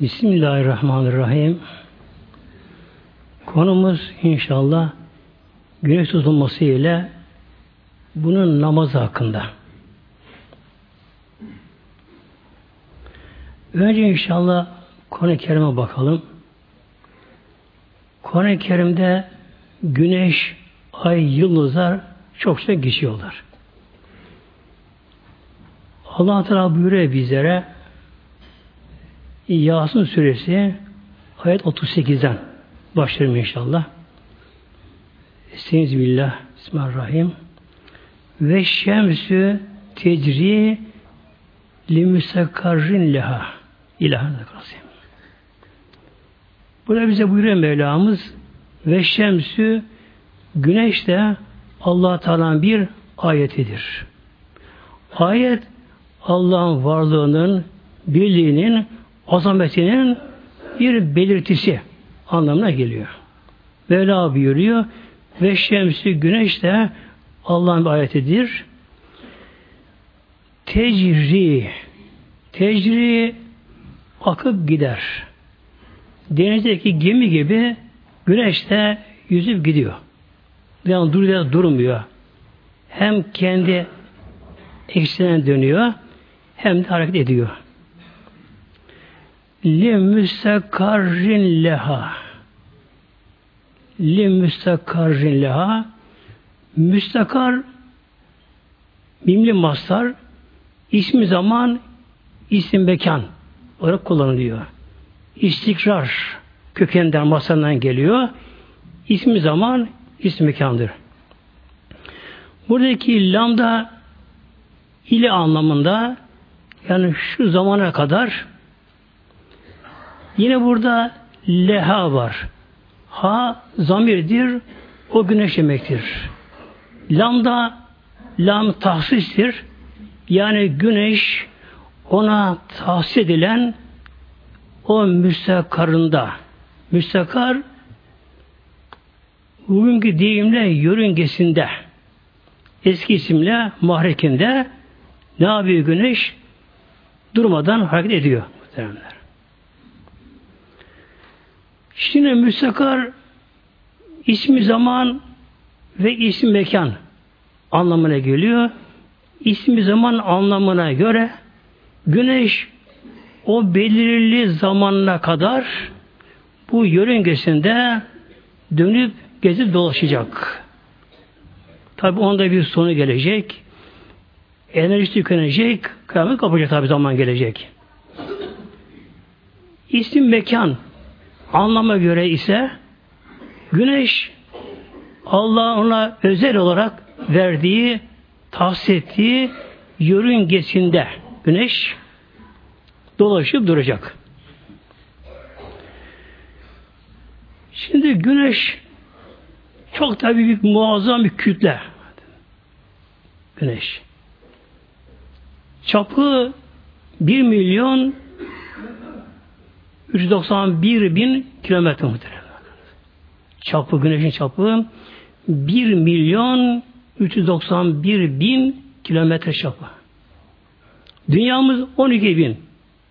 Bismillahirrahmanirrahim. Konumuz inşallah güneş tutulması ile bunun namazı hakkında. Önce inşallah Kur'an-ı Kerim'e bakalım. Kur'an-ı Kerim'de güneş, ay, yıldızlar çokça geçiyorlar. Allah Teala buyuruyor bizlere Yasin suresi ayet 38'den başlarım inşallah. Estaizu billah. Bismillahirrahmanirrahim. Ve şemsü tecri li müstakkarrin leha. İlahi Burada bize buyuruyor Mevlamız ve şemsü güneş de allah Teala'nın bir ayetidir. Ayet Allah'ın varlığının, birliğinin, azametinin bir belirtisi anlamına geliyor. Mevla buyuruyor ve şemsi güneş de Allah'ın bir ayetidir. Tecri tecri akıp gider. Denizdeki gemi gibi güneş de yüzüp gidiyor. Yani duruyor, durmuyor. Hem kendi eksenine dönüyor hem de hareket ediyor. Li müstakarrin leha li müstakarrin leha müstakar mimli mastar ismi zaman isim mekan olarak kullanılıyor. İstikrar kökeninden masandan geliyor. İsmi zaman isim mekandır. Buradaki lambda ile anlamında yani şu zamana kadar yine burada leha var. Ha zamirdir, o güneş demektir. Lam da lam tahsistir. Yani güneş ona tahsis edilen o müstakarında. Müstakar bugünkü deyimle yörüngesinde eski isimle mahrekinde ne yapıyor güneş? Durmadan hareket ediyor. Muhtemelenler. Şimdi müstakar ismi zaman ve isim mekan anlamına geliyor. İsmi zaman anlamına göre güneş o belirli zamanına kadar bu yörüngesinde dönüp gezip dolaşacak. Tabi onda bir sonu gelecek. Enerji tükenecek. Kıyamet kapacak tabi zaman gelecek. İsim mekan Anlama göre ise güneş Allah ona özel olarak verdiği, tahsis ettiği yörüngesinde güneş dolaşıp duracak. Şimdi güneş çok tabi büyük muazzam bir kütle. Güneş. Çapı 1 milyon 391 bin kilometre muhtemelen. Çapı, güneşin çapı 1 milyon 391 bin kilometre çapı. Dünyamız 12 bin.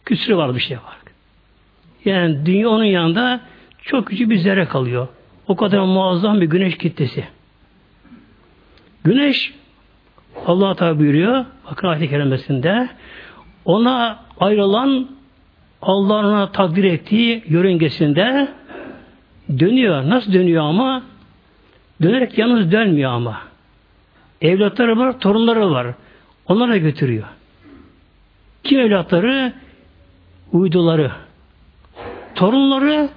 Küsürü var bir şey var. Yani dünya onun yanında çok küçük bir zerre kalıyor. O kadar muazzam bir güneş kitlesi. Güneş Allah Teala buyuruyor bakın ayet-i kerimesinde ona ayrılan Allah'ın ona takdir ettiği yörüngesinde dönüyor. Nasıl dönüyor ama? Dönerek yalnız dönmüyor ama. Evlatları var, torunları var. Onlara götürüyor. Kim evlatları? Uyduları. Torunları,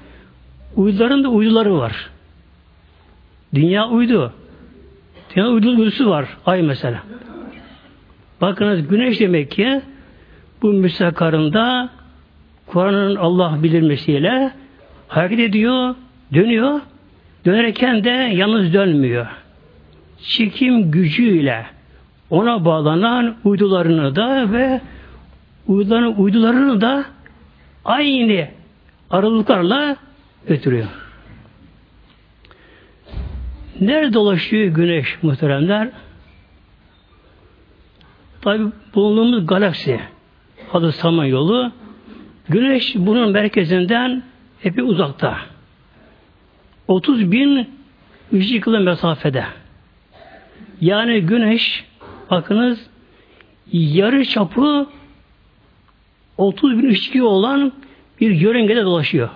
uyduların da uyduları var. Dünya uydu. Dünya uydu uydusu var. Ay mesela. Bakınız güneş demek ki bu müstakarında Kur'an'ın Allah bilirmesiyle hareket ediyor, dönüyor. Dönerken de yalnız dönmüyor. Çekim gücüyle ona bağlanan uydularını da ve uyduların uydularını da aynı aralıklarla götürüyor. Nerede dolaşıyor güneş muhteremler? Tabi bulunduğumuz galaksi adı Samanyolu Güneş bunun merkezinden epey uzakta. 30 bin ışık mesafede. Yani güneş bakınız yarı çapı 30 bin ışık olan bir yörüngede dolaşıyor.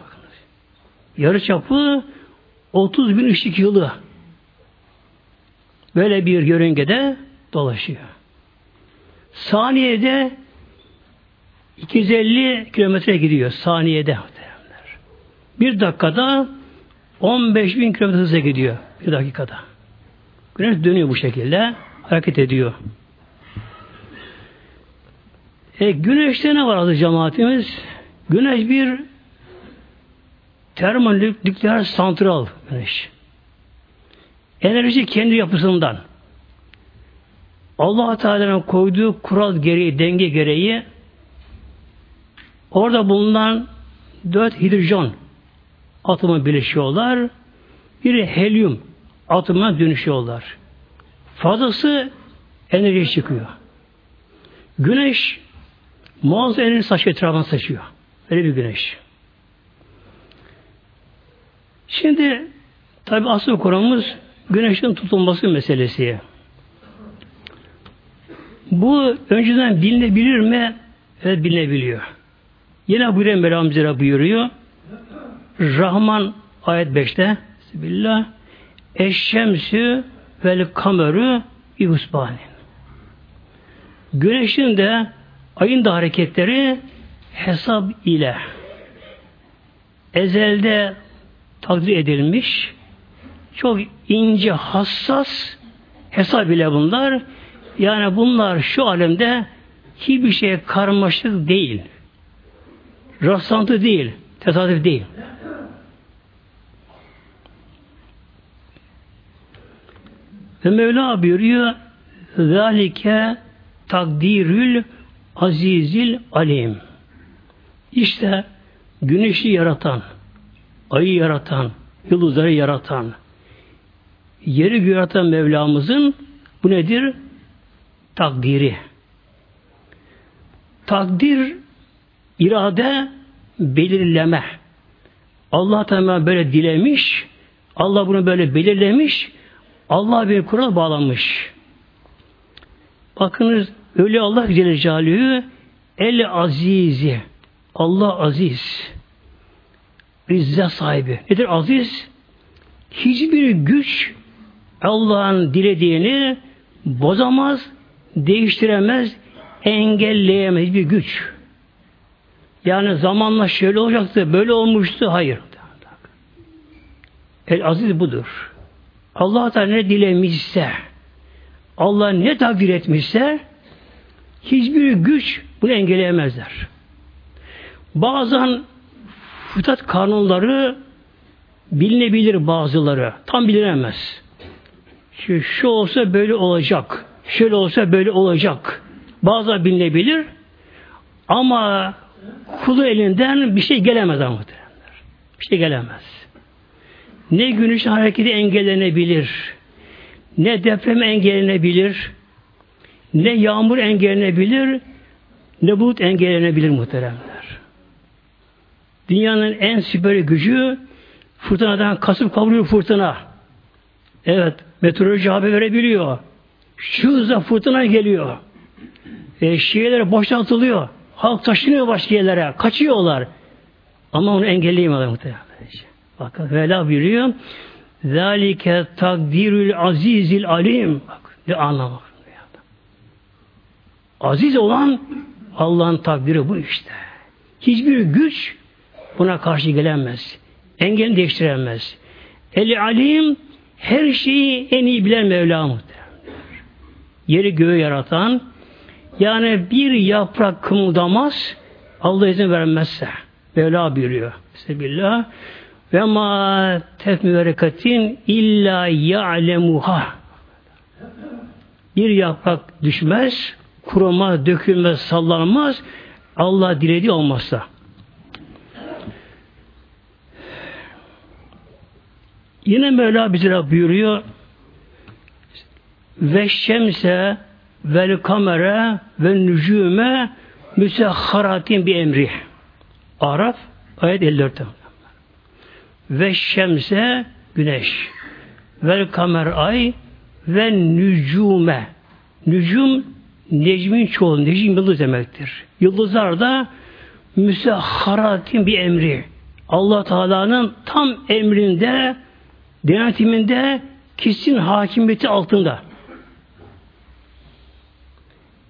Yarı çapı 30 bin ışık yılı. Böyle bir yörüngede dolaşıyor. Saniyede 250 kilometre gidiyor saniyede. Bir dakikada 15 bin kilometre hızla gidiyor. Bir dakikada. Güneş dönüyor bu şekilde. Hareket ediyor. E, güneşte ne var adı cemaatimiz? Güneş bir termonükleer santral güneş. Enerji kendi yapısından. Allah Teala'nın koyduğu kural gereği, denge gereği orada bulunan dört hidrojen atomu birleşiyorlar. Biri helyum atomuna dönüşüyorlar. Fazlası enerji çıkıyor. Güneş muazzam enerji saçı etrafına saçıyor. Böyle bir güneş. Şimdi tabi asıl konumuz güneşin tutulması meselesi. Bu önceden bilinebilir mi? Evet bilinebiliyor. Yine buyuruyor Mevlam buyuruyor. Rahman ayet 5'te Bismillah Eşşemsü vel kamerü ihusbanin. Güneşin de ayın da hareketleri hesap ile ezelde takdir edilmiş çok ince hassas hesap ile bunlar yani bunlar şu alemde hiçbir şey karmaşık değil. Rastlantı değil. Tesadüf değil. Ve Mevla buyuruyor Zalike takdirül azizil alim. İşte güneşi yaratan, ayı yaratan, yıldızları yaratan, yeri yaratan Mevlamızın bu nedir? Takdiri. Takdir, irade, belirleme. Allah Teala böyle dilemiş, Allah bunu böyle belirlemiş, Allah bir kural bağlamış. Bakınız öyle Allah Celle Celaluhu el azizi. Allah aziz. İzzet sahibi. Nedir aziz? Hiçbir güç Allah'ın dilediğini bozamaz, değiştiremez, engelleyemez bir güç. Yani zamanla şöyle olacaktı, böyle olmuştu. Hayır. El aziz budur. Allah da ne dilemişse, Allah ne takdir etmişse hiçbir güç bunu engelleyemezler. Bazen fıtrat kanunları bilinebilir bazıları. Tam bilinemez. Şu, şu olsa böyle olacak. Şöyle olsa böyle olacak. Bazı bilinebilir. Ama kulu elinden bir şey gelemez ama Bir şey gelemez. Ne güneşin hareketi engellenebilir, ne deprem engellenebilir, ne yağmur engellenebilir, ne bulut engellenebilir muhteremler. Dünyanın en süper gücü fırtınadan kasıp kavuruyor fırtına. Evet, meteoroloji haber verebiliyor. Şu hızla fırtına geliyor. E, şehirler boşaltılıyor. Halk taşınıyor başka yerlere. Kaçıyorlar. Ama onu engelleyemiyorlar muhtemelen. Bakın Vela buyuruyor. Zalike takdirül azizil alim. Bak ne anlamak. Aziz olan Allah'ın takdiri bu işte. Hiçbir güç buna karşı gelemez. Engel değiştiremez. El alim her şeyi en iyi bilen Mevla muhtemelen. Yeri göğü yaratan yani bir yaprak kımıldamaz Allah izin vermezse. Mevla buyuruyor. Bismillah. Ve ma tefmüverekatin illa ya'lemuha. Bir yaprak düşmez, kurumaz, dökülmez, sallanmaz. Allah dilediği olmazsa. Yine Mevla bize buyuruyor ve şemse vel kamera ve nücume müsehharatin bir emri. Araf ayet 54'te. Ve şemse güneş. Vel kamer ay ve nücume. Nücum necmin çoğu, necim yıldız demektir. Yıldızlar da müsehharatin bir emri. Allah Teala'nın tam emrinde, denetiminde, kesin hakimiyeti altında.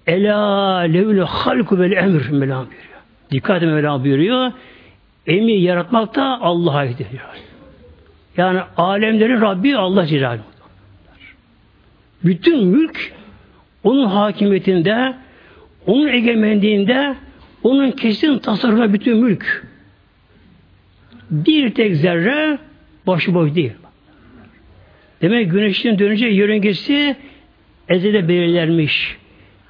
Ela levle halku vel emr Mevlam buyuruyor. Dikkat edin Mevlam buyuruyor. Emri yaratmak da Allah'a aittir. Yani alemlerin Rabbi Allah Celaluhu. Bütün mülk onun hakimiyetinde, onun egemenliğinde, onun kesin tasarrufunda bütün mülk. Bir tek zerre başıboş değil. Demek güneşin dönünce yörüngesi ezede belirlenmiş.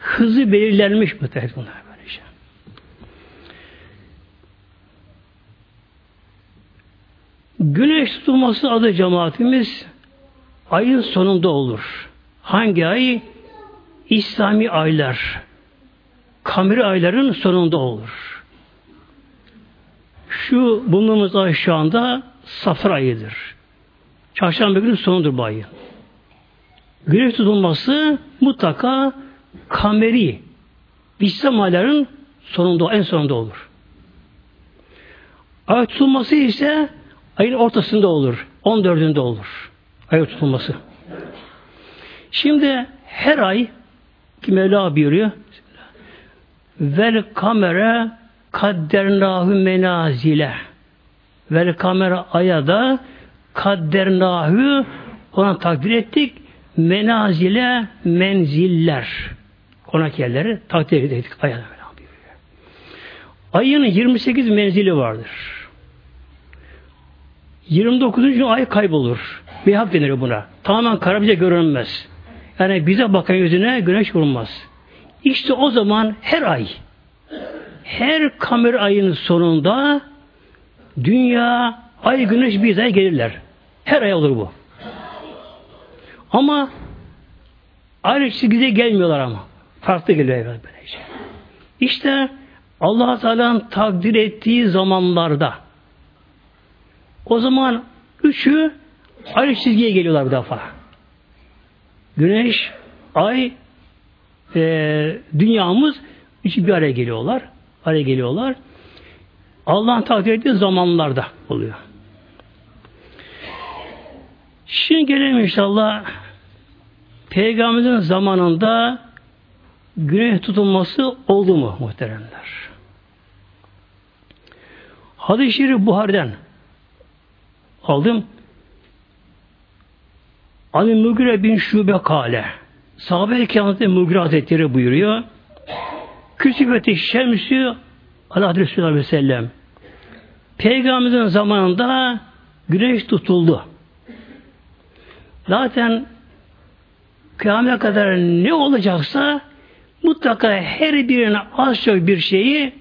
Hızı belirlenmiş bu bunlar böylece. Güneş tutulması adı cemaatimiz ayın sonunda olur. Hangi ay? İslami aylar. Kameri ayların sonunda olur. Şu bulunduğumuz ay şu anda safır ayıdır. Çarşamba günü sonudur bu ayın. Güneş tutulması mutlaka kameri İslam ayların sonunda, en sonunda olur. Ay tutulması ise ayın ortasında olur. 14'ünde olur. Ay tutulması. Şimdi her ay ki Mevla buyuruyor vel kamera kaddernahu menazile vel kamera aya da kaddernahu ona takdir ettik menazile menziller konak yerleri takdir ettik aya da Ayın 28 menzili vardır. 29. ay kaybolur. Bir hak denir buna. Tamamen kara görünmez. Yani bize bakan yüzüne güneş vurmaz. İşte o zaman her ay, her kamer ayının sonunda dünya, ay, güneş bir ay gelirler. Her ay olur bu. Ama aynı çizgide gelmiyorlar ama. Farklı geliyor böylece. İşte allah Teala'nın takdir ettiği zamanlarda o zaman üçü aynı çizgiye geliyorlar bir defa. Güneş, ay, e, dünyamız üçü bir araya geliyorlar. Araya geliyorlar. Allah'ın takdir ettiği zamanlarda oluyor. Şimdi gelelim inşallah Peygamberimizin zamanında güneş tutulması oldu mu muhteremler? Hadis-i Şerif Buhari'den aldım. Ali Mugire bin Şube Kale Sahabe-i Kiram'da Mugire Hazretleri buyuruyor. Küsüfeti Şemsü Allah Resulü Aleyhi ve Sellem Peygamberimizin zamanında güneş tutuldu. Zaten kıyamete kadar ne olacaksa mutlaka her birine az çok bir şeyi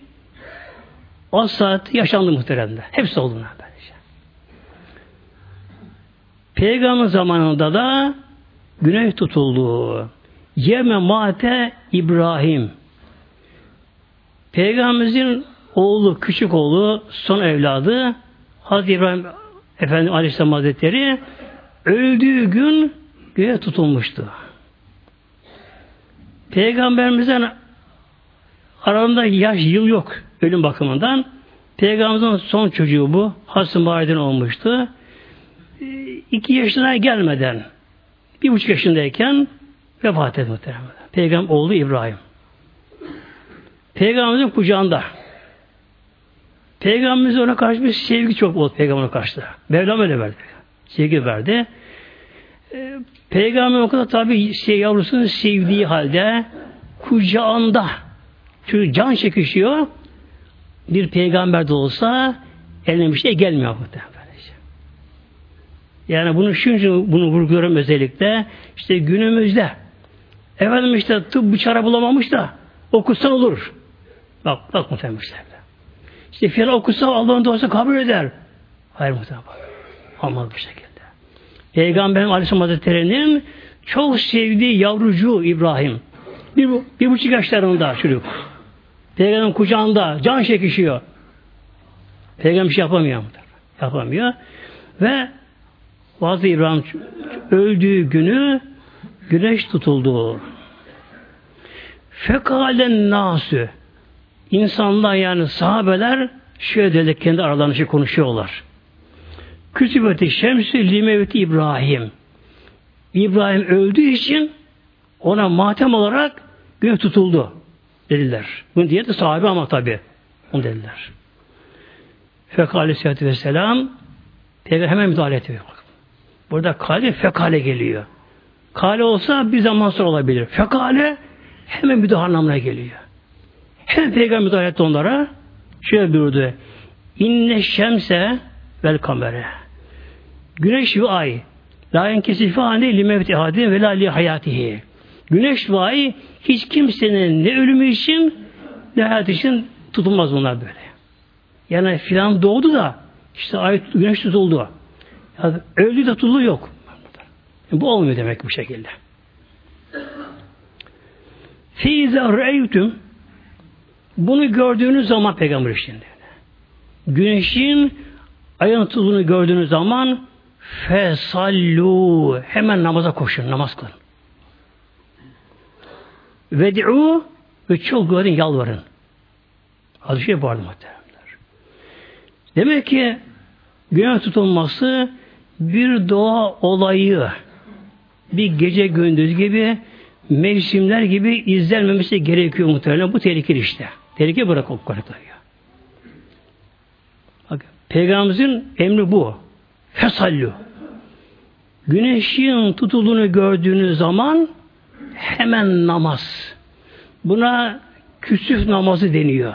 o saat yaşandı muhteremde. Hepsi oldu. Peygamber zamanında da güneş tutuldu. Yeme mate İbrahim. Peygamberimizin oğlu, küçük oğlu, son evladı Hazreti İbrahim Efendi Aleyhisselam Hazretleri öldüğü gün göğe tutulmuştu. Peygamberimizden aralarında yaş yıl yok ölüm bakımından. Peygamberimizin son çocuğu bu. Hazreti Muhammed'in olmuştu iki yaşına gelmeden bir buçuk yaşındayken vefat etti muhtemelen. Peygamber oğlu İbrahim. Peygamberimizin kucağında. Peygamberimiz ona karşı bir sevgi çok oldu peygamberine karşı. Mevlam öyle verdi. Sevgi verdi. Peygamber o kadar tabi şey, yavrusunu sevdiği halde kucağında çünkü can çekişiyor bir peygamber de olsa eline bir şey gelmiyor muhtemelen. Yani bunu şunca bunu vurguluyorum özellikle. İşte günümüzde efendim işte tıp bıçağı bulamamış da okusan olur. Bak bak muhtemelen İşte filan okusa Allah'ın duası kabul eder. Hayır muhtemelen. Olmaz bu şekilde. Peygamberim Aleyhisselam Hazretleri'nin çok sevdiği yavrucu İbrahim. Bir, bir buçuk yaşlarında çocuk. Peygamberin kucağında can çekişiyor. Peygamber bir şey yapamıyor. Yapamıyor. Ve bazı İbrahim öldüğü günü güneş tutuldu. Fekalen nasü insanlar yani sahabeler şöyle dedi kendi aralarında şey konuşuyorlar. Kütübeti şemsi limeveti İbrahim. İbrahim öldüğü için ona matem olarak güneş tutuldu dediler. Bunu diye de sahabe ama tabi. Onu dediler. Fekale aleyhissalatü vesselam Peygamber hemen müdahale ediyor. Burada kale fekale geliyor. Kale olsa bir zaman sonra olabilir. Fekale hemen müdahale anlamına geliyor. Hemen Peygamber müdahale etti onlara. Şöyle buyurdu. İnne şemse vel kamere. Güneş ve ay. La enkesifane li mevti ahadin ve la li hayatihi. Güneş ve ay hiç kimsenin ne ölümü için ne hayat için tutulmaz bunlar böyle. Yani filan doğdu da işte ay güneş tutuldu. Yani öldü de tutuldu yok. Bu olmuyor demek bu şekilde. Feize reytüm bunu gördüğünüz zaman peygamber şimdi. Güneşin ayın tutulduğunu gördüğünüz zaman fesallu hemen namaza koşun, namaz kılın. Ved'u ve çok yalvarın. Az şey vardı. Demek ki günah tutulması bir doğa olayı bir gece gündüz gibi mevsimler gibi izlenmemesi gerekiyor muhtemelen. Bu tehlikeli işte. Tehlike bırak o. Bak, Peygamberimizin emri bu. Fesallu. Güneşin tutulduğunu gördüğünüz zaman hemen namaz. Buna küsüf namazı deniyor.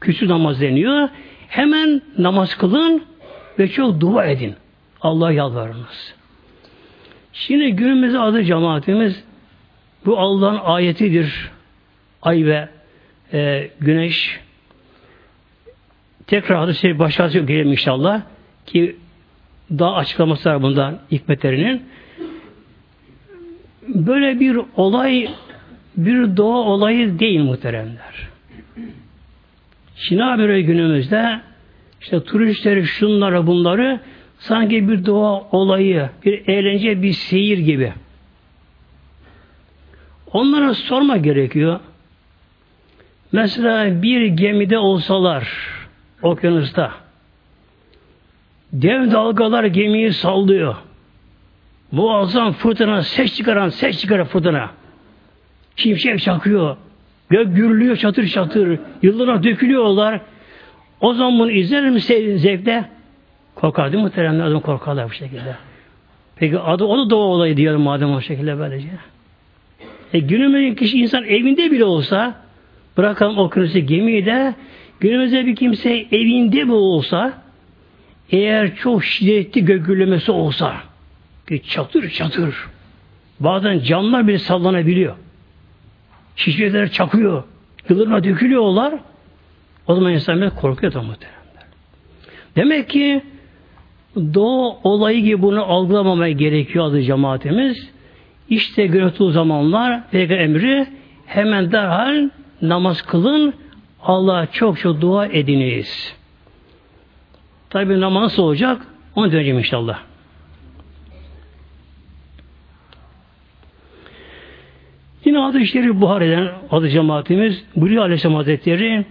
Küsüf namaz deniyor. Hemen namaz kılın ve çok dua edin. Allah'a yalvarınız. Şimdi günümüzde adı cemaatimiz bu Allah'ın ayetidir. Ay ve e, güneş. Tekrar adı şey başka gelelim inşallah ki daha açıklaması var bundan hikmetlerinin. Böyle bir olay bir doğa olayı değil muhteremler. Şimdi böyle günümüzde işte turistleri şunları bunları sanki bir doğa olayı, bir eğlence, bir seyir gibi. Onlara sorma gerekiyor. Mesela bir gemide olsalar okyanusta dev dalgalar gemiyi sallıyor. Muazzam fırtına, ses çıkaran, ses çıkaran fırtına. Şimşek çakıyor. Gök gürlüyor çatır çatır. Yıllara dökülüyorlar. O zaman bunu izler mi zevkle? Korkar değil mi muhteremler? Adam korkarlar bu şekilde. Peki adı o da doğa olayı diyorum madem o şekilde böylece. E, günümüzde kişi insan evinde bile olsa bırakalım okyanusu gemiyi de günümüzde bir kimse evinde mi olsa eğer çok şiddetli gök gürlemesi olsa ki çatır çatır bazen camlar bile sallanabiliyor. Şişeler çakıyor. Yıllarına dökülüyorlar. O zaman insan korkuyor muhteremler. Demek ki doğa olayı gibi bunu algılamamaya gerekiyor adı cemaatimiz. İşte günahlı zamanlar Peygamber emri hemen derhal namaz kılın Allah'a çok çok dua ediniz. Tabi namaz nasıl olacak? Onu döneceğim inşallah. Yine adı işleri Buhari'den adı cemaatimiz Bülü Aleyhisselam Hazretleri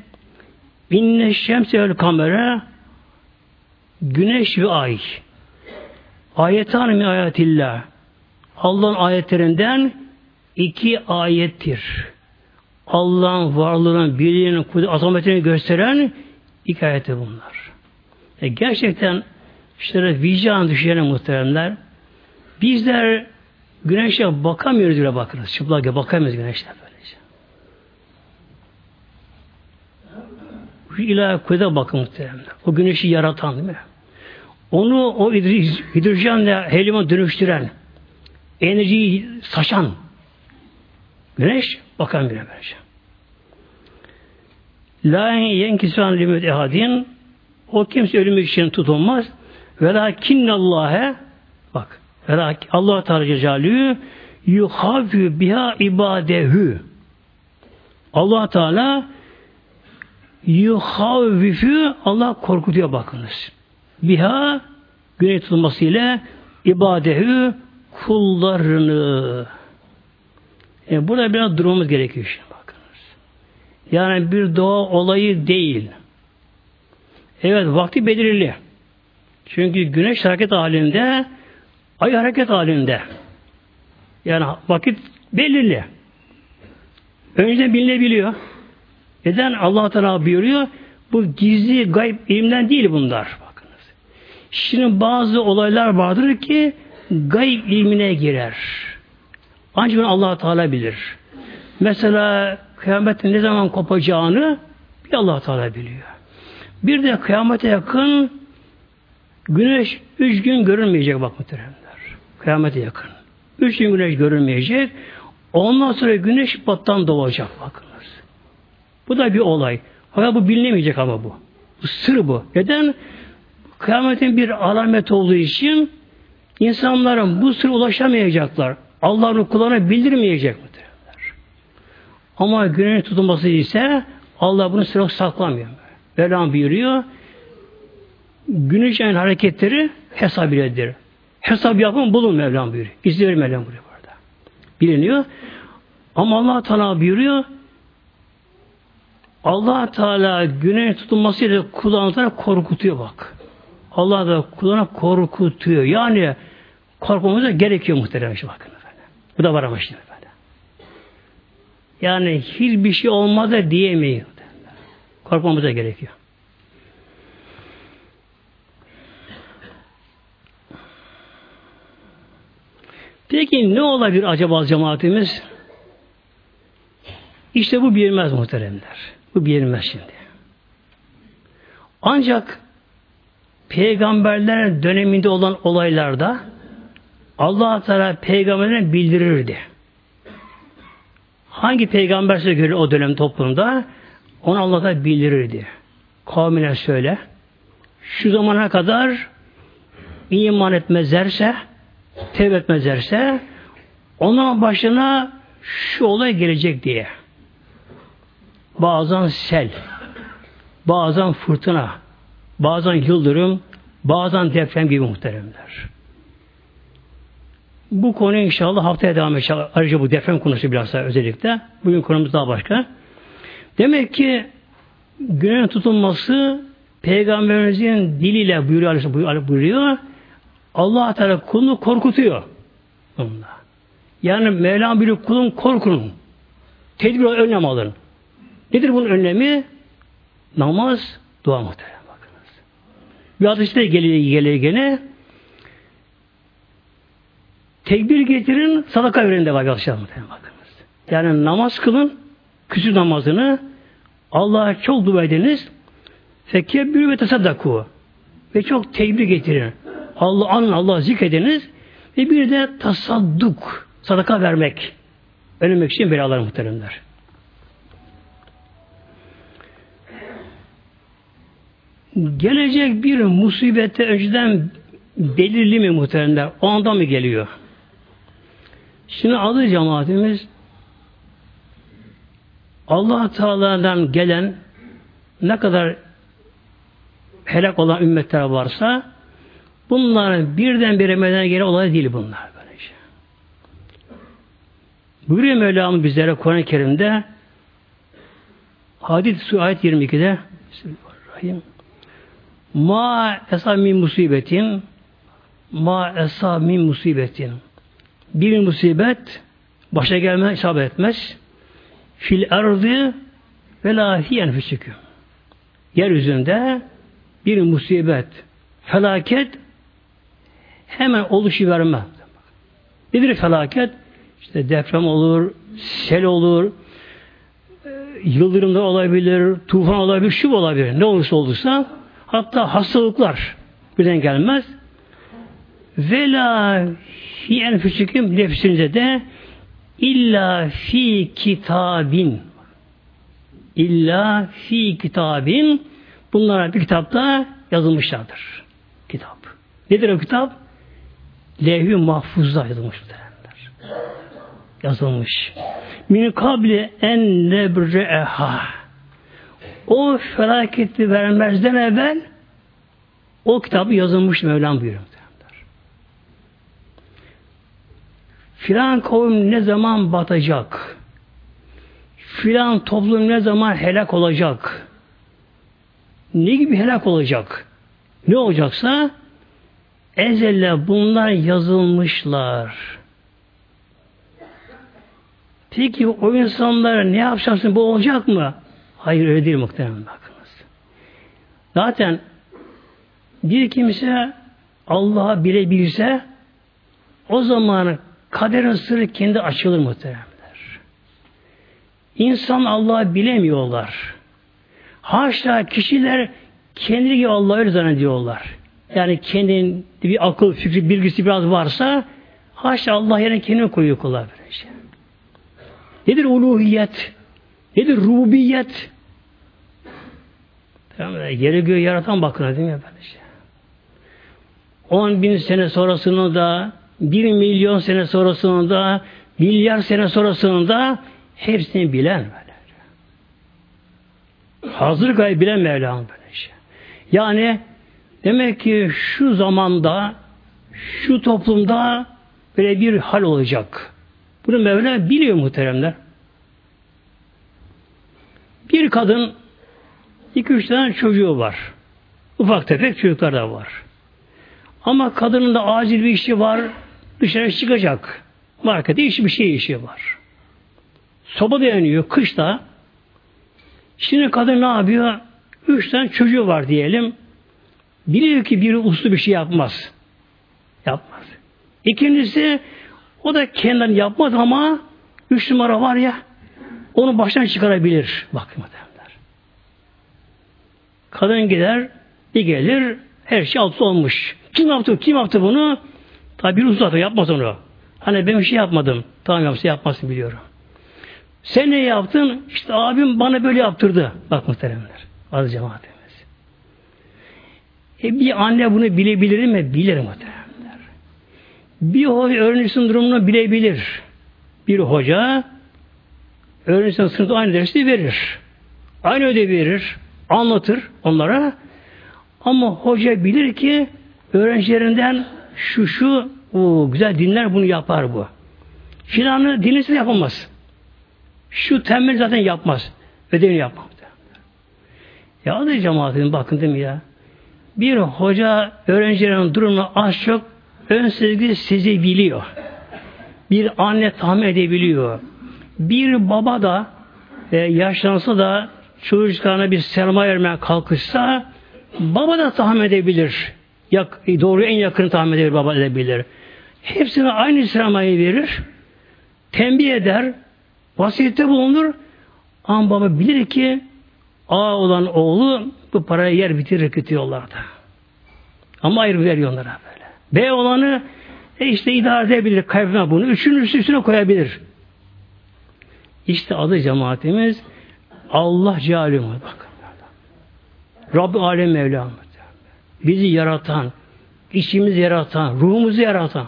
İnne şemsel kamera güneş ve ay ayetan mi ayetillah Allah'ın ayetlerinden iki ayettir. Allah'ın varlığının, birliğinin, azametini gösteren iki ayeti bunlar. E gerçekten işte vicdan düşeni muhteremler bizler güneşe bakamıyoruz bile bakırız. Çıplak bakamıyoruz güneşe böylece. Şu ilahi kudrete bakın muhteremler. O güneşi yaratan değil mi? Onu o hidrojenle helyuma dönüştüren enerjiyi saçan güneş bakan güneş böylece. La yenkisran limit ehadin o kimse ölümü için tutulmaz. Ve lakinnallâhe bak Allah Teala Cecalü yuhafü biha ibadehü Allah Teala yuhavvifü Allah korkutuyor bakınız. Biha güneş tutulmasıyla ibadehü kullarını. Yani e, burada biraz durmamız gerekiyor şimdi bakınız. Yani bir doğa olayı değil. Evet vakti belirli. Çünkü güneş hareket halinde, ay hareket halinde. Yani vakit belirli. Önceden bilinebiliyor. Neden Allah Teala buyuruyor? Bu gizli gayb ilimden değil bunlar. Bakınız. Şimdi bazı olaylar vardır ki gayb ilmine girer. Ancak Allah Teala bilir. Mesela kıyametin ne zaman kopacağını bir Allah Teala biliyor. Bir de kıyamete yakın güneş üç gün görünmeyecek bak muhteremler. Kıyamete yakın. Üç gün güneş görünmeyecek. Ondan sonra güneş battan doğacak bakınız. Bu da bir olay. Fakat bu bilinemeyecek ama bu. Bu sır bu. Neden? Kıyametin bir alamet olduğu için insanların bu sır ulaşamayacaklar. Allah'ın kullarına bildirmeyecek muhtemelenler. Ama güneşin tutulması ise Allah bunu sırrı saklamıyor. Mevlam buyuruyor. Güneşin hareketleri hesap iledir. Hesap yapın bulun Mevlam buyuruyor. İzin verir Mevlam buyuruyor burada. Biliniyor. Ama Allah Teala buyuruyor allah Teala güneş tutulmasıyla kullananlara korkutuyor bak. Allah da kulağına korkutuyor. Yani korkmamız da gerekiyor muhterem şu bakın efendim. Bu da var ama şimdi efendim. Yani hiçbir şey olmadı diyemeyiz. Korkmamız da gerekiyor. Peki ne olabilir acaba cemaatimiz? İşte bu bilmez muhteremler. Bu bilinmez şimdi. Ancak peygamberler döneminde olan olaylarda Allah Teala peygamberine bildirirdi. Hangi peygamberse göre o dönem toplumda onu Allah'a bildirirdi. Kavmine söyle. Şu zamana kadar iman etmezlerse, tevbe etmezlerse onun başına şu olay gelecek diye. Bazen sel, bazen fırtına, bazen yıldırım, bazen deprem gibi muhteremler. Bu konu inşallah haftaya devam edeceğiz. Ayrıca bu deprem konusu daha özellikle. Bugün konumuz daha başka. Demek ki günün tutulması Peygamberimizin diliyle buyuruyor, buyuruyor Allah Teala kulunu korkutuyor. Bununla. Yani Mevlam bir kulun korkunun. Tedbir önlem alın. Nedir bunun önlemi? Namaz, dua muhtemelen bakınız. Bir hadiste geliyor, geliyor gene tekbir getirin, sadaka verin de var arkadaşlar muhtemelen. Yani namaz kılın, küçük namazını Allah'a çok dua ediniz. Fekebbir ve tesaddaku. Ve çok tekbir getirin. Allah anın Allah zikrediniz ve bir de tasadduk, sadaka vermek. Önlemek için belalar muhteremler. gelecek bir musibete önceden belirli mi muhteremler? O anda mı geliyor? Şimdi adı cemaatimiz Allah Teala'dan gelen ne kadar helak olan ümmetler varsa bunların birden bir meydana gelen olay değil bunlar. Böylece. Buyuruyor Mevlam bizlere Kur'an-ı Kerim'de Hadis ayet 22'de Bismillahirrahmanirrahim. Ma esa min musibetin ma esa min musibetin bir musibet başa gelmez, isabet etmez. Fil ardı ve la fi enfüsüküm. Yeryüzünde bir musibet, felaket hemen oluşu vermez. Nedir felaket? İşte deprem olur, sel olur, yıldırımlar olabilir, tufan olabilir, şu olabilir. Ne olursa olursa Hatta hastalıklar birden gelmez. Vela fi enfüsüküm nefsinize de illa fi kitabin illa fi kitabin bunlara bir kitapta yazılmışlardır. Kitap. Nedir o kitap? Levh-i mahfuzda yazılmıştır. Yazılmış. Min kabli en nebre'eha o felaketi vermezden evvel o kitabı yazılmış Mevlam buyuruyor. Filan kavim ne zaman batacak? Filan toplum ne zaman helak olacak? Ne gibi helak olacak? Ne olacaksa ezelle bunlar yazılmışlar. Peki o insanlara ne yapacaksın? Bu olacak mı? Hayır öyle değil muhtemelen bakınız. Zaten bir kimse Allah'a bilebilse o zaman kaderin sırrı kendi açılır muhteremler. İnsan Allah'ı bilemiyorlar. Haşa kişiler kendi Allah'ı öyle zannediyorlar. Yani kendin bir akıl, fikri, bilgisi biraz varsa haşa Allah yerine kendini koyuyor kullar böylece. Nedir uluhiyet? Nedir rububiyet? Tamam, yeri göğü yaratan bakın değil mi efendim? 10 bin sene sonrasını da 1 milyon sene sonrasını da milyar sene sonrasını da hepsini bilen böyle. Hazır gayet bilen Mevlam böyle şey. Yani demek ki şu zamanda şu toplumda böyle bir hal olacak. Bunu Mevla biliyor muhteremler. Bir kadın iki üç tane çocuğu var. Ufak tefek çocuklar da var. Ama kadının da acil bir işi var. Dışarı çıkacak. Markete iş bir şey işi var. Soba da yanıyor kışta. Şimdi kadın ne yapıyor? Üç tane çocuğu var diyelim. Biliyor ki biri uslu bir şey yapmaz. Yapmaz. İkincisi o da kendinden yapmaz ama üç numara var ya onu baştan çıkarabilir. Bakın derler. Kadın gider bir gelir her şey altı olmuş. Kim yaptı? Kim yaptı bunu? Tabi bir usta yapmaz onu. Hani ben bir şey yapmadım. Tamam yapsa yapmasın biliyorum. Sen ne yaptın? İşte abim bana böyle yaptırdı. Bak muhteremler. Az cemaatimiz. E bir anne bunu bilebilir mi? Bilir muhteremler. Bir hoca öğrencisinin durumunu bilebilir. Bir hoca öğrencisinin sınıfta aynı dersi verir. Aynı ödevi verir. Anlatır onlara. Ama hoca bilir ki öğrencilerinden şu şu o güzel dinler bunu yapar bu. Filanı dinlese yapamaz. Şu tembel zaten yapmaz. Ödevini yapmaz. Ya da cemaatin bakın değil mi ya? Bir hoca öğrencilerin durumunu az çok ön sezgi sizi biliyor. Bir anne tahmin edebiliyor. Bir baba da e, yaşlansa da çocuklarına bir sermaye vermeye kalkışsa baba da tahmin edebilir. Yak, doğru en yakın tahmin edebilir, baba edebilir. Hepsine aynı sermaye verir. Tembih eder. Vasiyette bulunur. Ama baba bilir ki A olan oğlu bu parayı yer bitirir kötü yollarda. Ama ayrı veriyor onlara böyle. B olanı e işte idare edebilir, kaybetme bunu. Üçünün üstü üstüne koyabilir. İşte adı cemaatimiz Allah Ceal'im. Bakın. Rabbi Alem Mevlam. Bizi yaratan, içimizi yaratan, ruhumuzu yaratan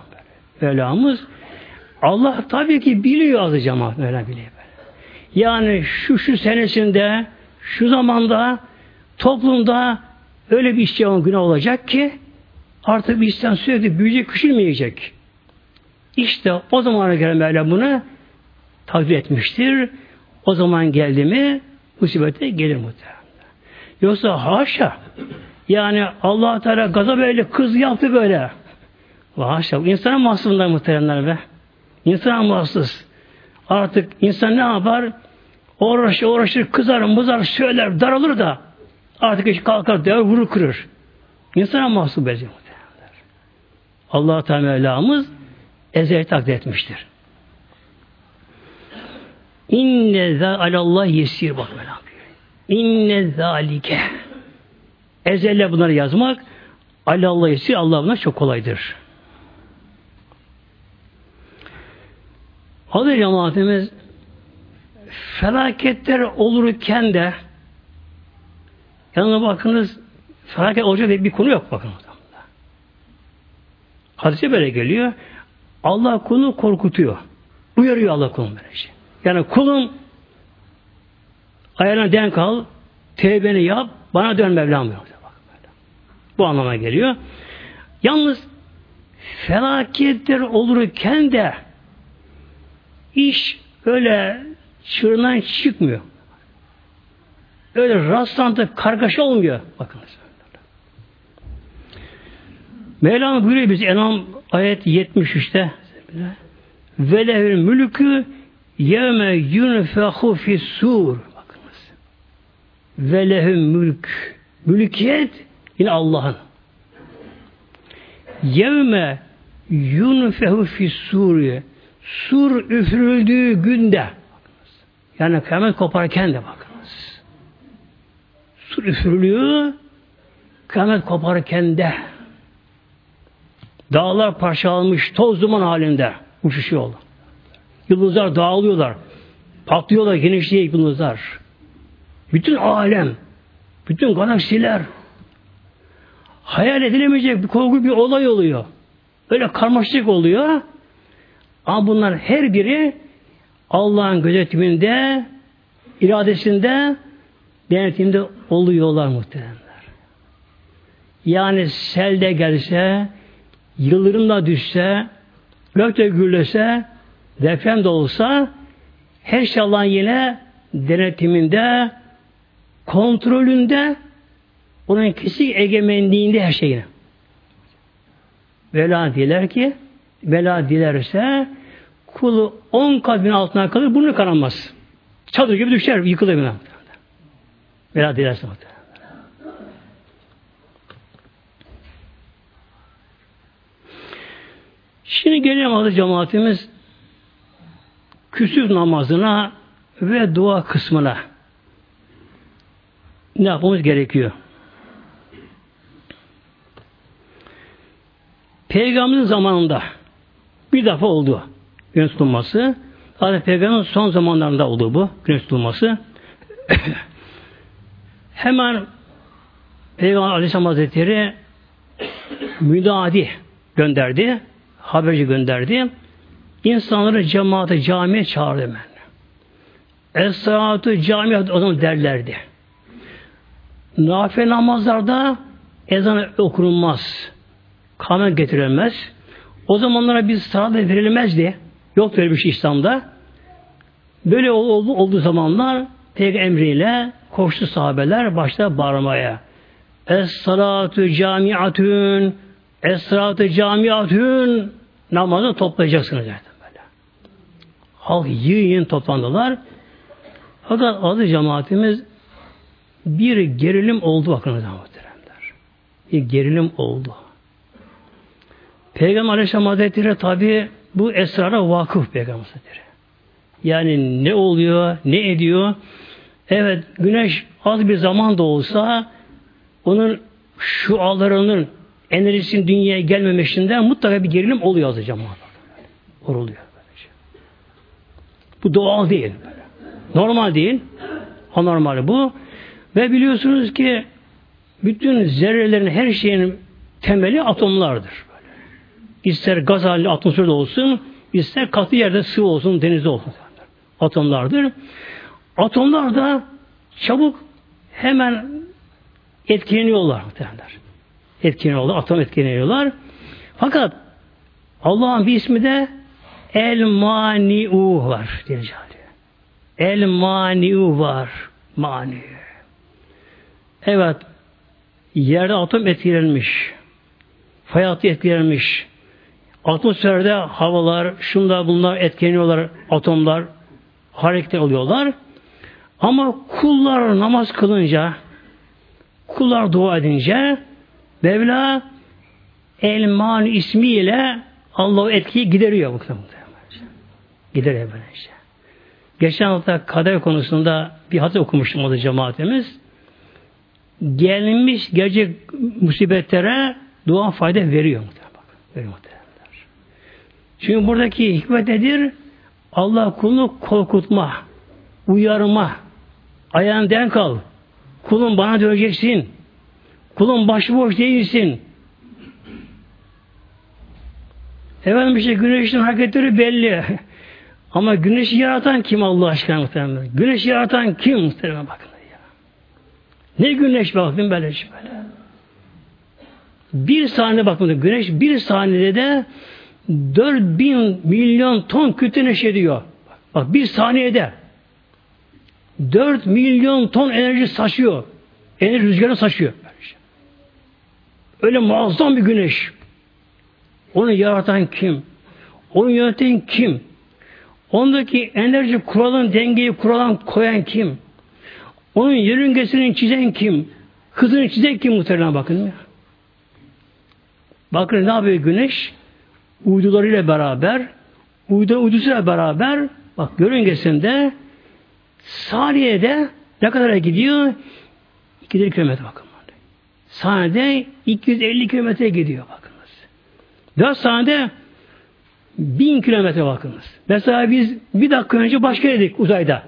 Mevlamız Allah tabii ki biliyor adı cemaat öyle biliyor. Yani şu şu senesinde şu zamanda toplumda öyle bir işçi günah olacak ki artık bir insan sürekli büyüyecek, küçülmeyecek. İşte o zamana gelen Mevlam bunu takdir etmiştir. O zaman geldi mi musibete gelir muhtemelen. Yoksa haşa yani allah Teala gaza böyle kız yaptı böyle. Haşa. İnsana mahsus bunlar muhteremler be. İnsana mahsus. Artık insan ne yapar? Uğraşır, uğraşır, kızar, mızar, söyler, daralır da artık hiç kalkar, der, vurur, kırır. İnsana mahsus bence muhteremler. allah Teala Mevlamız ezeli takdir etmiştir. İnne zâ alallah yesir bak Mevlam İnne zâlike ezelle bunları yazmak alallah yesir Allah buna çok kolaydır. Adı cemaatimiz felaketler olurken de yanına bakınız felaket olacak diye bir konu yok bakın. Hadise böyle geliyor. Allah kulunu korkutuyor. Uyarıyor Allah kulunu böylece. Yani kulun ayağına denk al, Tevbeni yap, bana dön Mevlam diyor. Bu anlama geliyor. Yalnız felaketler olurken de iş öyle çığırından çıkmıyor. Öyle rastlantı, kargaşa olmuyor. Bakınız. Mevlana buyuruyor biz Enam ayet 73'te ve lehül mülkü yevme yunfehu sur bakınız. Ve lehül mülk mülkiyet yine Allah'ın. Yevme yunfehu suriye sur üfürüldüğü günde yani kıyamet koparken de bakınız. Sur üfürülüyor kıyamet koparken de Dağlar parçalanmış toz duman halinde uçuşuyorlar. Yıldızlar dağılıyorlar. Patlıyorlar genişliğe yıldızlar. Bütün alem, bütün galaksiler hayal edilemeyecek bir korku bir olay oluyor. Öyle karmaşık oluyor. Ama bunlar her biri Allah'ın gözetiminde, iradesinde, denetiminde oluyorlar muhteremler. Yani selde gelse, yıldırım da düşse, gök de gürlese, deprem de olsa, her şey Allah'ın yine denetiminde, kontrolünde, onun kesik egemenliğinde her şeyine. Vela diler ki, Vela dilerse kulu on kat bin altına kalır, bunu kanamaz. Çadır gibi düşer, yıkılır bina. Vela dilerse muhtemelen. Şimdi gelelim adı cemaatimiz küsüf namazına ve dua kısmına. Ne yapmamız gerekiyor? Peygamberin zamanında bir defa oldu güneş tutulması. Hazreti Peygamber'in son zamanlarında oldu bu güneş tutulması. Hemen Peygamber Aleyhisselam Hazretleri müdadi gönderdi haberci gönderdi. İnsanları cemaate, camiye çağırdı hemen. Es-salatu o zaman derlerdi. Nafile namazlarda ezan okunulmaz. Kamen getirilmez. O zamanlara biz salat verilmezdi. Yok böyle bir şey İslam'da. Böyle oldu, olduğu zamanlar Peygamber emriyle koştu sahabeler başta bağırmaya. Es-salatu camiatün Es-salatu camiatün namazı toplayacaksınız zaten böyle. Halk yığın toplandılar. Fakat adı cemaatimiz bir gerilim oldu bakınız muhteremler. Bir gerilim oldu. Peygamber Aleyhisselam Hazretleri tabi bu esrara vakıf Peygamber Hazretleri. Yani ne oluyor, ne ediyor? Evet, güneş az bir zaman da olsa onun şualarının enerjisinin dünyaya gelmemesinden mutlaka bir gerilim oluyor az cemaat. Oluyor. Böylece. Bu doğal değil. Normal değil. Anormal bu. Ve biliyorsunuz ki bütün zerrelerin her şeyin temeli atomlardır. İster gaz halinde atmosferde olsun, ister katı yerde sıvı olsun, denizde olsun. Atomlardır. Atomlar da çabuk hemen etkileniyorlar muhtemelenler etkileniyorlar, atom etkileniyorlar. Fakat Allah'ın bir ismi de El Mani'u var. El Mani'u var. Mani. Evet. Yerde atom etkilenmiş. Fay etkilenmiş. Atmosferde havalar, şunlar bunlar etkileniyorlar, atomlar hareket oluyorlar. Ama kullar namaz kılınca, kullar dua edince Mevla Elman ismiyle Allah etkiyi gideriyor bu Gideriyor böyle işte. Geçen hafta kader konusunda bir hadis okumuştum o da cemaatimiz. Gelmiş gelecek musibetlere dua fayda veriyor Veriyor Çünkü buradaki hikmet nedir? Allah kulunu korkutma, uyarma, ayağın denk al. Kulun bana döneceksin. Kulun başıboş değilsin. Efendim işte güneşin hareketleri belli. Ama güneşi yaratan kim Allah aşkına muhtemelen? Güneşi yaratan kim muhtemelen bakın ya. Ne güneş bakın böyle böyle. Bir saniye bakın güneş bir saniyede de 4000 milyon ton kütle neşediyor. Bak bir saniyede 4 milyon ton enerji saçıyor. Enerji rüzgarı saçıyor. Öyle muazzam bir güneş. Onu yaratan kim? Onu yöneten kim? Ondaki enerji kuralın, dengeyi kuralan, koyan kim? Onun yörüngesini çizen kim? Hızını çizen kim muhtemelen bakın. Bakın ne yapıyor güneş? Uydularıyla beraber, uydu, uydusuyla beraber bak yörüngesinde saniyede ne kadar gidiyor? 250 kilometre bakın. Saniyede 250 kilometre gidiyor bakınız. 4 saniyede 1000 kilometre bakınız. Mesela biz bir dakika önce başka yedik uzayda.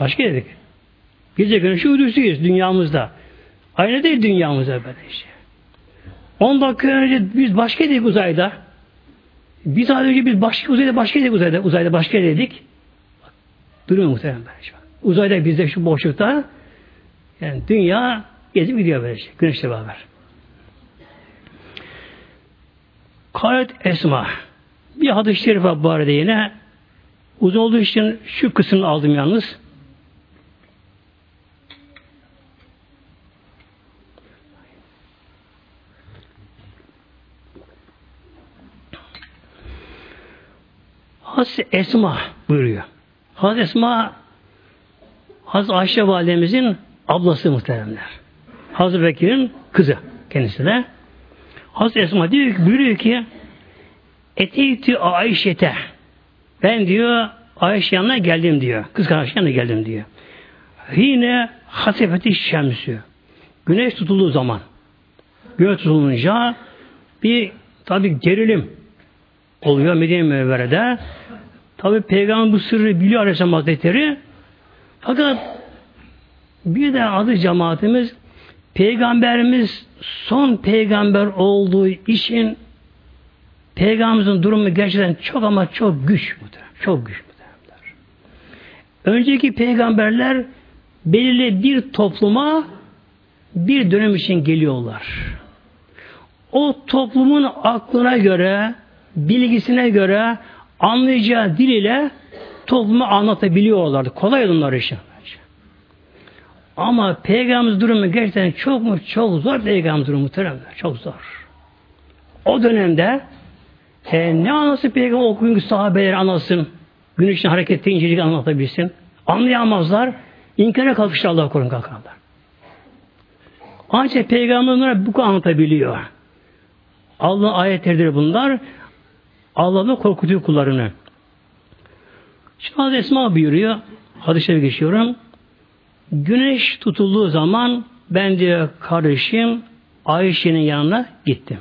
Başka yedik. Gece güneşi uydusuyuz dünyamızda. Aynı değil dünyamızda böyle işte. 10 dakika önce biz başka yedik uzayda. Bir saat önce biz başka uzayda başka yedik uzayda. Uzayda başka yedik. Duruyor muhtemelen böyle şu an. Uzayda bizde şu boşlukta yani dünya gezip gidiyor böyle şey. Güneşle beraber. Kalet Esma. Bir hadis-i şerif var bu arada yine. Uzun olduğu için şu kısmını aldım yalnız. Hazreti Esma buyuruyor. Hazreti Esma Hazreti Ayşe validemizin ablası muhteremler. Hazreti Bekir'in kızı kendisi de. Hazreti Esma diyor ki, buyuruyor ki Eteyti Ayşe'te ben diyor Ayşe yanına geldim diyor. Kız kardeşi yanına geldim diyor. Yine hasefeti şemsü. Güneş tutulduğu zaman güneş tutulunca bir tabi gerilim oluyor Medine Münevvere'de. Tabi Peygamber bu sırrı biliyor Aleyhisselam Hazretleri. Fakat bir de adı cemaatimiz Peygamberimiz son peygamber olduğu için Peygamberimizin durumu gerçekten çok ama çok güç mudur. Çok güç mudur. Önceki peygamberler belirli bir topluma bir dönem için geliyorlar. O toplumun aklına göre, bilgisine göre anlayacağı dil ile toplumu anlatabiliyorlardı. Kolay onlar için. Ama peygamberimiz durumu gerçekten çok mu çok zor peygamber durumu muhtemelen. Çok zor. O dönemde e, ne anlasın peygamber okuyun sahabeler anlasın. Güneşin hareketi incelik anlatabilsin. Anlayamazlar. İnkara kalkışlar Allah korun kalkarlar. Ancak peygamber onlara bu anlatabiliyor. Allah'ın ayetleridir bunlar. Allah'ın korkutuyor kullarını. Şimdi Hazreti Esma buyuruyor. Hadise geçiyorum. Güneş tutulduğu zaman ben diyor kardeşim Ayşe'nin yanına gittim.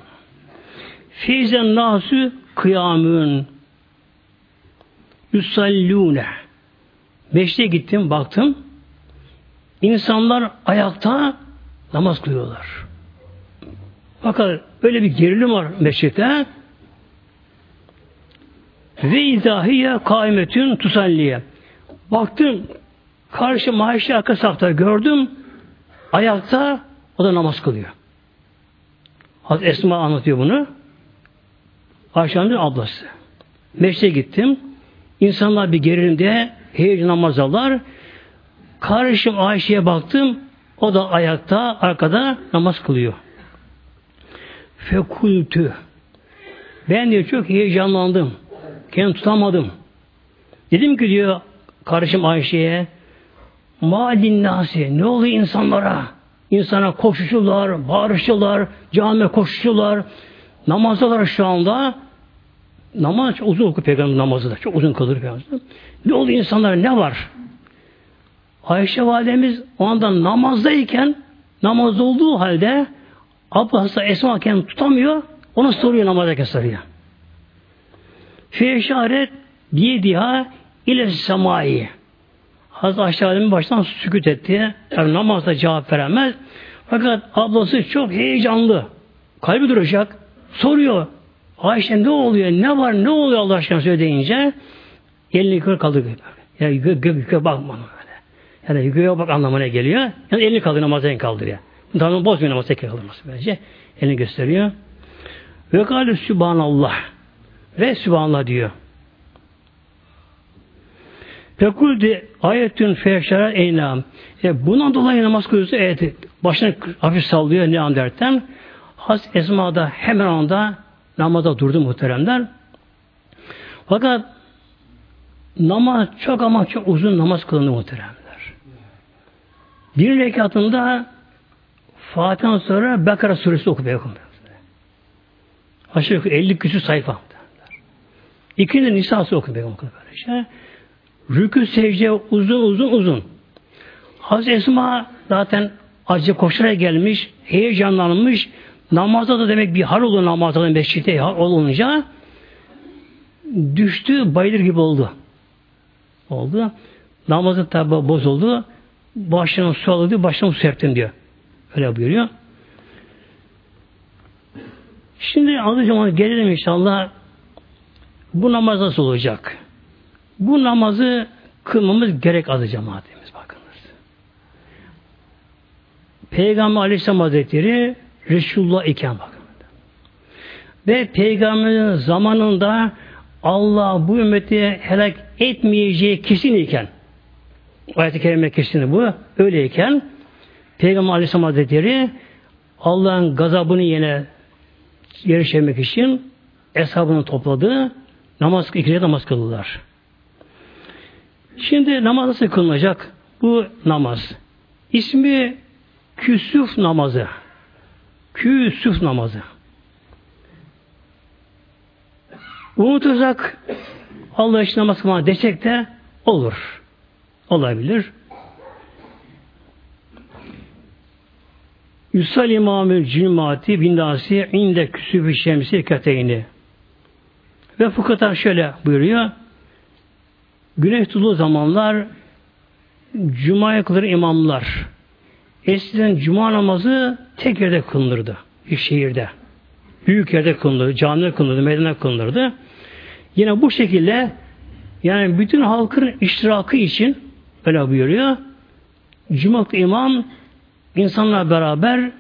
Feyzen nasu kıyamün yusallune Beşte gittim baktım insanlar ayakta namaz kılıyorlar. Fakat öyle bir gerilim var meşritte ve izahiye kaimetün tusalliye. Baktım karşı maaşı arka safta gördüm ayakta o da namaz kılıyor. Hazreti Esma anlatıyor bunu. Ayşe'nin ablası. Meşte gittim. İnsanlar bir gerilimde heyecan namaz alırlar. Karışım Ayşe'ye baktım. O da ayakta, arkada namaz kılıyor. Fekultü. Ben diyor çok heyecanlandım. Kendimi tutamadım. Dedim ki diyor kardeşim Ayşe'ye Malin nasi ne oluyor insanlara? İnsana koşuşular, bağırışıyorlar, camiye koşuşular. Namazdalar şu anda. Namaz çok uzun oku peygamber namazı da. Çok uzun kalır peygamber. Ne oluyor insanlara ne var? Ayşe validemiz o anda namazdayken namazda olduğu halde ablası Esma kendini tutamıyor. Ona soruyor namazdayken soruyor. Fi işaret biyediha ile semai. Hazreti Alemi baştan sükut etti. Yani namazda cevap veremez. Fakat ablası çok heyecanlı. Kalbi duracak. Soruyor. Ayşe ne oluyor? Ne var? Ne oluyor Allah aşkına söyleyince elini yukarı kaldı. Yani gök gök gök bakma böyle. Yani göğe bak anlamına geliyor. Yani elini kaldırıyor namazı kaldırıyor. Tamam bozmuyor namazı tekrar kaldırması bence. Elini gösteriyor. Ve kâle Sübhanallah. Ve Sübhanallah diyor. Fekuldi ayetün feşara eynam. E bundan dolayı namaz kılıyorsa evet, başını hafif sallıyor ne an derken Has Esma'da hemen anda namaza durdu muhteremler. Fakat namaz çok ama çok uzun namaz kılındı muhteremler. Bir rekatında Fatiha'dan sonra Bekara suresi oku peygamber. Aşağı yukarı 50 küsur sayfa. İkinci Nisa suresi oku peygamber. Böylece. Rükü secde uzun uzun uzun. Hazreti Esma zaten acı koşarak gelmiş, heyecanlanmış. Namazda da demek bir hal olur namazda da mescitte olunca düştü, bayılır gibi oldu. Oldu. Namazı tabi bozuldu. Başına su aldı, başına su serptim diyor. Öyle buyuruyor. Şimdi zaman gelelim inşallah bu namaz nasıl olacak? Bu namazı kılmamız gerek adı cemaatimiz bakınız. Peygamber Aleyhisselam Hazretleri Resulullah iken bakın. Ve Peygamberin zamanında Allah bu ümmeti helak etmeyeceği kesin iken ayet-i kerime kesin bu öyleyken Peygamber Aleyhisselam Hazretleri Allah'ın gazabını yine yarışmak için hesabını topladı. Namaz, ikide namaz kıldılar. Şimdi namaz nasıl kılınacak? Bu namaz. İsmi küsuf namazı. Küsuf namazı. Unutacak Allah için namaz kılma desek de olur. Olabilir. Yusal imamül cimati bindasi inde küsüfü şemsi kateyni. Ve fukatan şöyle buyuruyor. Güneş tutulduğu zamanlar Cuma'ya kılır imamlar. Eskiden Cuma namazı tek yerde kılınırdı. Bir şehirde. Büyük yerde kılınırdı. Camide kılınırdı. Meydana kılınırdı. Yine bu şekilde yani bütün halkın iştirakı için öyle buyuruyor. Cuma imam insanlarla beraber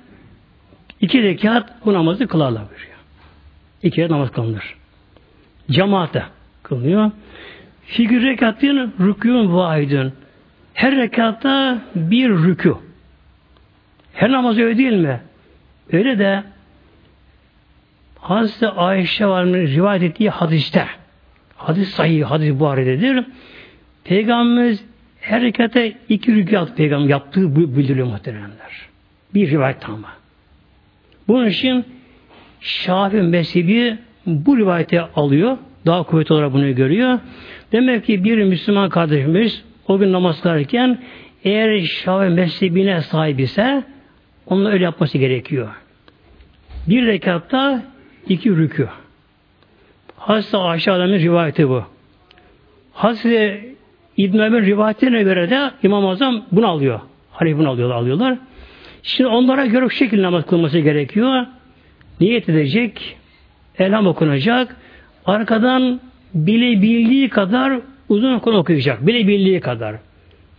iki rekat bu namazı kılarlar buyuruyor. İki rekat namaz kılınır. Cemaatle kılınıyor. Figür rekatın rükûn vahidun. Her rekatta bir rükû. Her namaz öyle değil mi? Öyle de Hazreti Ayşe var rivayet ettiği hadiste hadis sahih, hadis bu arededir. Peygamberimiz her rekata iki rükat peygamber yaptığı bildiriliyor muhteremler. Bir rivayet ama. Bunun için Şafi mezhebi bu rivayete alıyor. Daha kuvvetli olarak bunu görüyor. Demek ki bir Müslüman kardeşimiz o gün namaz kılarken eğer Şafi mezhebine sahip ise onun öyle yapması gerekiyor. Bir rekatta iki rükû. Ayşe Adem'in rivayeti bu. Hazreti İbn Ömer rivayetine göre de İmam Azam bunu alıyor. Halif bunu alıyorlar, alıyorlar. Şimdi onlara göre şu şekilde namaz kılması gerekiyor. Niyet edecek, elham okunacak, arkadan bilebildiği kadar uzun okun okuyacak. Bilebildiği kadar.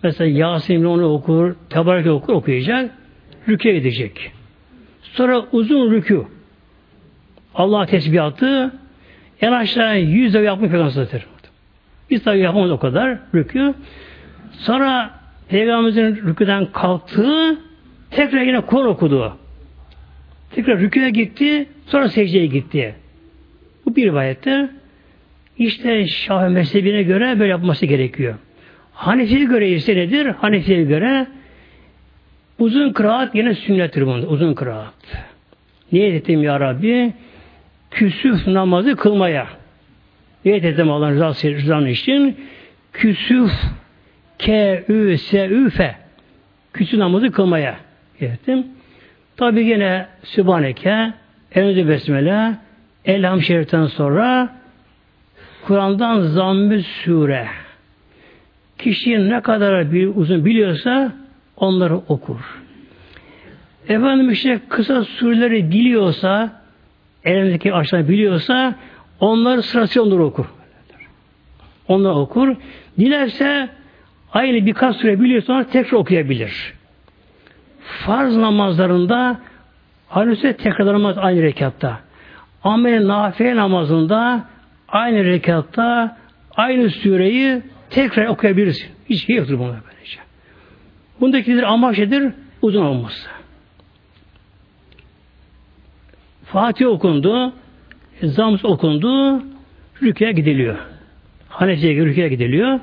Mesela Yasin onu okur, Tebarek okur, okuyacak. Rükü edecek. Sonra uzun rükü. Allah tesbihatı en aşağı yüz defa yapmış Peygamber Biz tabi yapamaz o kadar rükü. Sonra Peygamberimizin rüküden kalktığı tekrar yine Kur'an okudu. Tekrar rüküye gitti, sonra secdeye gitti. Bu bir rivayette işte Şafii mezhebine göre böyle yapması gerekiyor. Hanefi'ye göre ise nedir? Hanefi'ye göre uzun kıraat yine sünnettir bunda. Uzun kıraat. Niye ettim ya Rabbi? Küsüf namazı kılmaya. Niyet ettim Allah'ın rızası, rızanın için. Küsüf ke ü se üfe küsüf namazı kılmaya ettim. Tabi yine Sübhaneke Enüzü Besmele Elham Şerif'ten sonra Kur'an'dan zamm sure kişi ne kadar bir uzun biliyorsa onları okur. Efendim işte kısa sureleri biliyorsa elindeki aşağı biliyorsa onları sırasıyla onları okur. Onları okur. Dilerse aynı birkaç süre biliyor sonra tekrar okuyabilir. Farz namazlarında süre tekrarlanmaz aynı rekatta. Amel nafile namazında aynı rekatta aynı süreyi tekrar okuyabilirsin. Hiç şey yoktur buna böylece. Bundaki amaç nedir? Uzun olması. Fatih okundu, Zams okundu, rüküye gidiliyor. Hanefi'ye rüküye gidiliyor.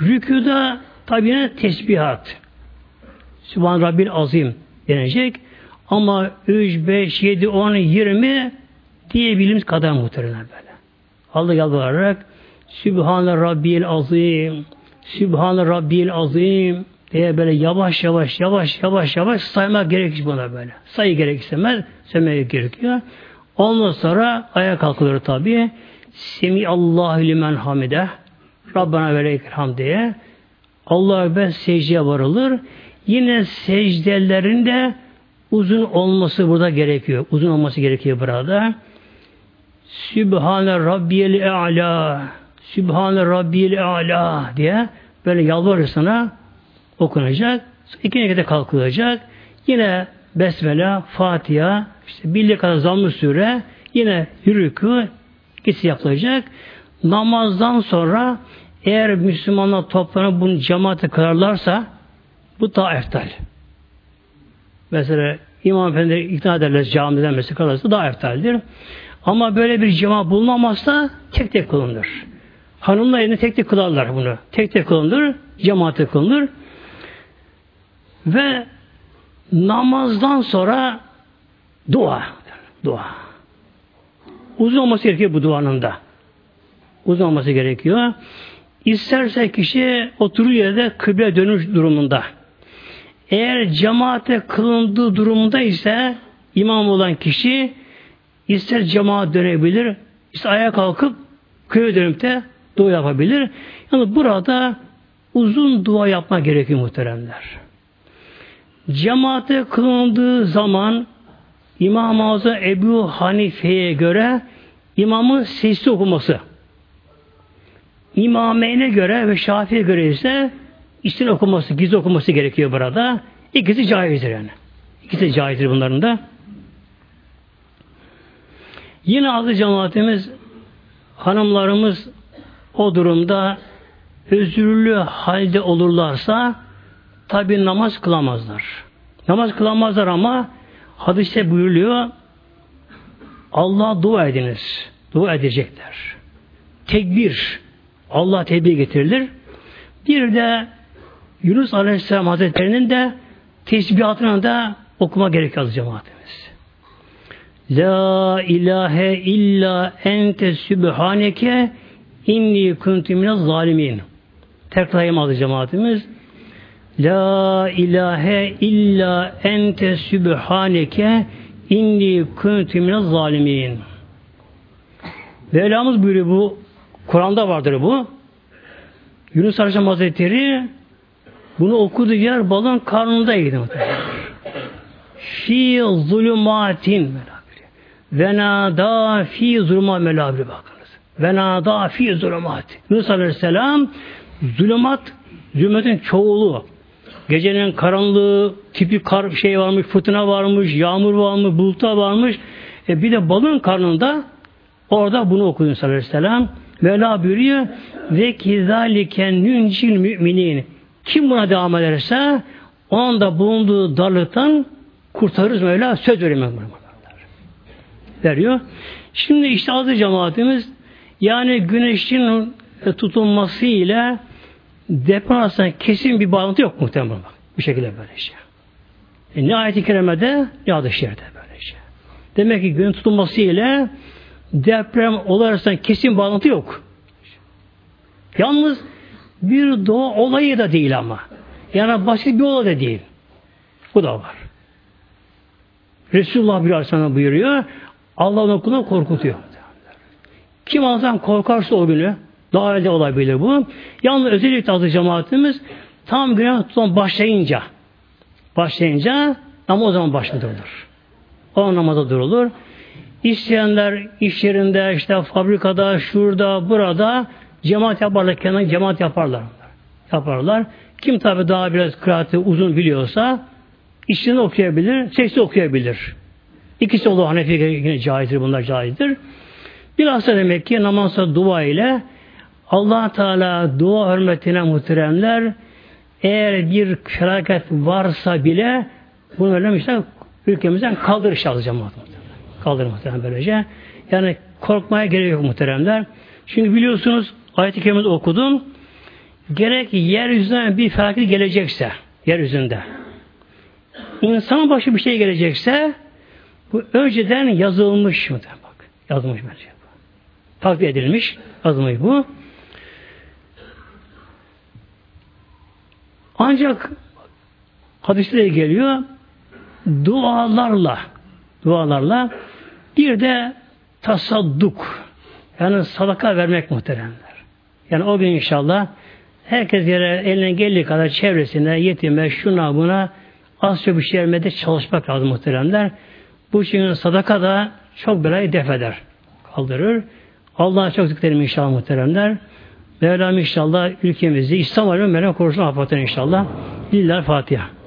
Rüküda tabi yine tesbihat. Sübhan Rabbil Azim denecek. Ama 3, 5, 7, 10, 20 diyebildiğimiz kadar muhtemelen böyle. Allah yalvararak Sübhane Rabbil Azim Sübhane Rabbil Azim diye böyle yavaş yavaş yavaş yavaş yavaş saymak gerekir buna böyle. Sayı gerekirsemez söylemeye gerekiyor. Ondan sonra ayağa kalkılır tabi. Semi Allahu limen hamide. Rabbana ve diye. Allah ve secdeye varılır. Yine secdelerinde uzun olması burada gerekiyor. Uzun olması gerekiyor burada. Sübhane Rabbiyel E'la Sübhane Rabbiyel E'la diye böyle yalvarır sana okunacak. İkinci kere kalkılacak. Yine Besmele, Fatiha, işte birlik kadar zammı süre, yine yürükü, ikisi yapılacak. Namazdan sonra eğer Müslümanlar toplanıp bunu cemaate kılarlarsa bu daha eftal. Mesela İmam Efendi ikna ederler camiden mesela kılarsa daha eftaldir. Ama böyle bir cemaat bulunamazsa tek tek kılınır. Hanımlar evinde tek tek kılarlar bunu. Tek tek kılınır, cemaate kılınır. Ve namazdan sonra dua. Dua. Uzun olması gerekiyor bu duanın da. Uzun olması gerekiyor. İsterse kişi oturduğu yerde kıble dönüş durumunda. Eğer cemaate kılındığı durumda ise imam olan kişi ister cemaat dönebilir, ister ayağa kalkıp köye dönüp de dua yapabilir. Yani burada uzun dua yapma gerekiyor muhteremler. Cemaate kılındığı zaman İmam-ı Azam Ebu Hanife'ye göre imamın sesli okuması. İmameyne göre ve Şafi'ye göre ise içten okuması, gizli okuması gerekiyor burada. İkisi caizdir yani. İkisi caizdir bunların da. Yine azı cemaatimiz hanımlarımız o durumda özürlü halde olurlarsa tabi namaz kılamazlar. Namaz kılamazlar ama hadiste buyuruluyor Allah dua ediniz. Dua edecekler. Tekbir. Allah tekbir getirilir. Bir de Yunus Aleyhisselam Hazretleri'nin de tesbihatını da okuma gerekiyor cemaatimiz. La ilahe illa ente sübhaneke inni kuntu minez zalimin. Tekrarlayayım adı cemaatimiz. La ilahe illa ente sübhaneke inni kuntu minez zalimin. Mevlamız buyuruyor bu Kur'an'da vardır bu. Yunus Aleyhisselam Hazretleri bunu okudu yer balon karnındaydı. Fi zulümatin ve nada fi zulüma melabri bakınız. Ve nada fi zulümat. Yunus Aleyhisselam zulümat zulümetin çoğulu. Gecenin karanlığı, tipi kar şey varmış, fırtına varmış, yağmur varmış, bulutlar varmış. E bir de balın karnında orada bunu okudu Yunus Aleyhisselam. Mevla buyuruyor ve kizaliken nüncil müminin kim buna devam ederse da bulunduğu darlıktan kurtarırız Mevla söz veriyor veriyor. Şimdi işte azı cemaatimiz yani güneşin tutulması ile deprem arasında kesin bir bağlantı yok muhtemelen. Bu şekilde böyle şey. E, ne ayet-i kerimede ne adı şerde böyle şey. Demek ki günün tutulması ile deprem olarsa kesin bağlantı yok. Yalnız bir doğa olayı da değil ama. Yani basit bir olay da değil. Bu da var. Resulullah bir aleyhisselam buyuruyor. Allah'ın okulunu korkutuyor. Kim Allah'tan korkarsa o günü daha önce olabilir bu. Yalnız özellikle azı cemaatimiz tam güne tutan başlayınca başlayınca ama o zaman başında durulur. O namaza durulur. İsteyenler iş yerinde, işte fabrikada, şurada, burada cemaat yaparlar, kenar cemaat yaparlar. yaparlar. Kim tabi daha biraz kıraati uzun biliyorsa içinde okuyabilir, sesli okuyabilir. İkisi olur Hanefi yine caizdir, bunlar caizdir. Bilhassa demek ki namazda dua ile allah Teala dua hürmetine muhteremler eğer bir felaket varsa bile bunu öyle işte ülkemizden kaldırış alacağım. Kaldırır muhterem böylece. Yani korkmaya gerek yok muhteremler. Çünkü biliyorsunuz ayet-i kerimede okudum. Gerek yeryüzüne bir felaket gelecekse yeryüzünde insan başı bir şey gelecekse bu önceden yazılmış mı? Bak, yazılmış bence. Takdir edilmiş, yazılmış bu. Ancak hadisleri geliyor dualarla dualarla bir de tasadduk yani sadaka vermek muhteremler. Yani o gün inşallah herkes yere eline geldiği kadar çevresinde yetime, şuna buna az çok bir şey vermede çalışmak lazım muhteremler. Bu için sadaka da çok belayı def eder. Kaldırır. Allah'a çok zikredelim inşallah muhteremler. Mevlam inşallah ülkemizi İslam alemine korusun afatın inşallah. Lillahi Fatiha.